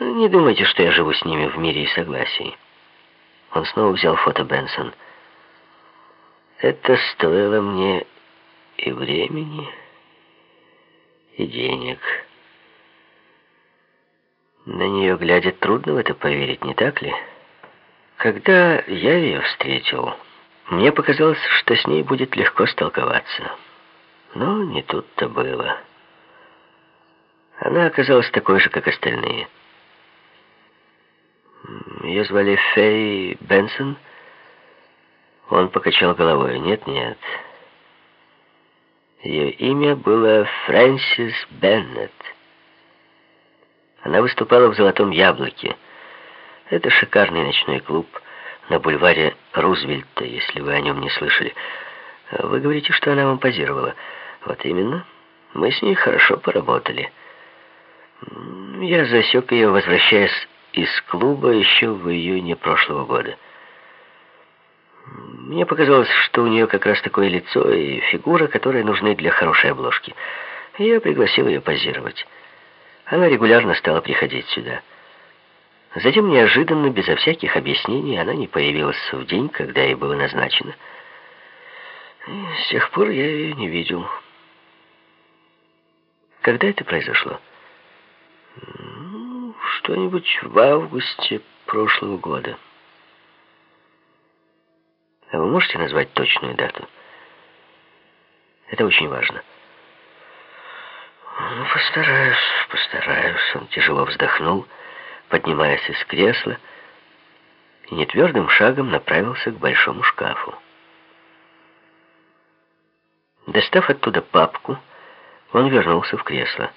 Не думайте, что я живу с ними в мире и согласии. Он снова взял фото Бенсон. Это стоило мне и времени, и денег. На нее глядя трудно в это поверить, не так ли? Когда я ее встретил, мне показалось, что с ней будет легко столковаться. Но не тут-то было. Она оказалась такой же, как остальные. Ее звали Фэй Бенсон. Он покачал головой. Нет, нет. Ее имя было Фрэнсис Беннет. Она выступала в «Золотом яблоке». Это шикарный ночной клуб на бульваре Рузвельта, если вы о нем не слышали. Вы говорите, что она вам позировала. Вот именно. Мы с ней хорошо поработали. Я засек ее, возвращаясь из клуба еще в июне прошлого года. Мне показалось, что у нее как раз такое лицо и фигура, которые нужны для хорошей обложки. Я пригласил ее позировать. Она регулярно стала приходить сюда. Затем, неожиданно, безо всяких объяснений, она не появилась в день, когда ей было назначено. И с тех пор я ее не видел. Когда это произошло? Что-нибудь в августе прошлого года. А вы можете назвать точную дату? Это очень важно. Ну, постараюсь, постараюсь. Он тяжело вздохнул, поднимаясь из кресла, и нетвердым шагом направился к большому шкафу. Достав оттуда папку, он вернулся в кресло.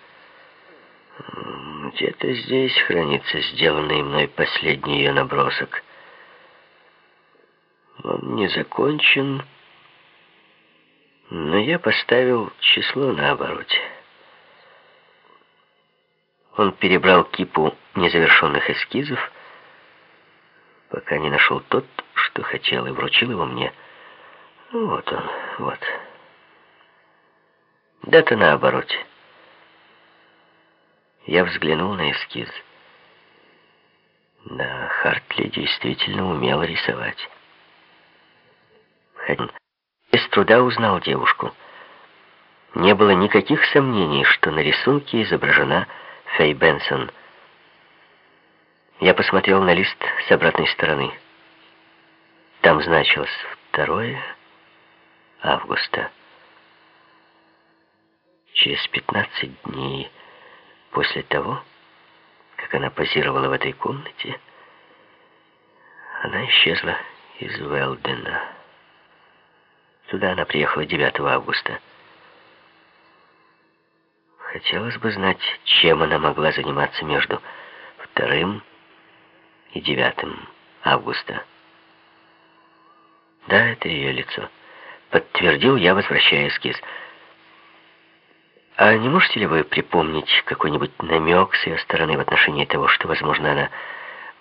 Где-то здесь хранится сделанный мной последний ее набросок. Он не закончен, но я поставил число на обороте. Он перебрал кипу незавершенных эскизов, пока не нашел тот, что хотел, и вручил его мне. Вот он, вот. Дата на обороте. Я взглянул на эскиз. Да, Хартли действительно умел рисовать. Хадин без труда узнал девушку. Не было никаких сомнений, что на рисунке изображена Фэй Бенсон. Я посмотрел на лист с обратной стороны. Там значилось 2 августа. Через 15 дней После того, как она позировала в этой комнате, она исчезла из Велдена. Туда она приехала 9 августа. Хотелось бы знать, чем она могла заниматься между 2 и 9 августа. Да, это ее лицо. Подтвердил я, возвращая эскиз. А не можете ли вы припомнить какой-нибудь намек с ее стороны в отношении того, что, возможно, она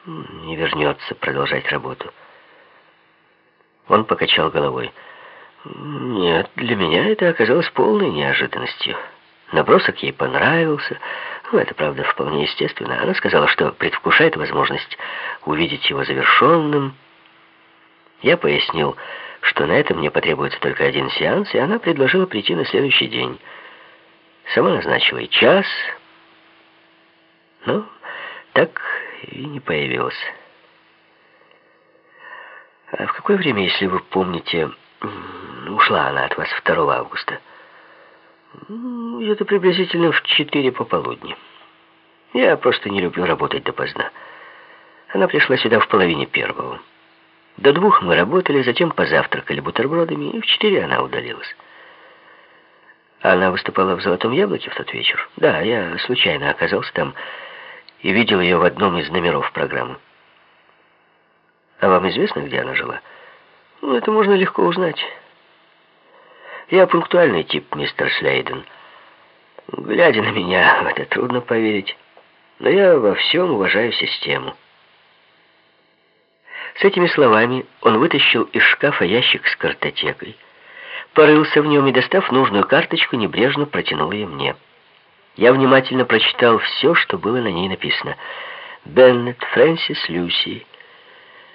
не вернется продолжать работу? Он покачал головой. Нет, для меня это оказалось полной неожиданностью. Набросок ей понравился. Ну, это, правда, вполне естественно. Она сказала, что предвкушает возможность увидеть его завершенным. Я пояснил, что на это мне потребуется только один сеанс, и она предложила прийти на следующий день. Сама назначила час, но так и не появилась. А в какое время, если вы помните, ушла она от вас 2 августа? Это приблизительно в 4 пополудни. Я просто не люблю работать допоздна. Она пришла сюда в половине первого. До двух мы работали, затем позавтракали бутербродами, и в четыре она удалилась. Она выступала в «Золотом яблоке» в тот вечер? Да, я случайно оказался там и видел ее в одном из номеров программы. А вам известно, где она жила? Ну, это можно легко узнать. Я пунктуальный тип, мистер Слейден. Глядя на меня, в это трудно поверить. Но я во всем уважаю систему. С этими словами он вытащил из шкафа ящик с картотекой, порылся в нем и, достав нужную карточку, небрежно протянул ее мне. Я внимательно прочитал все, что было на ней написано. Беннет, Фрэнсис, Люси.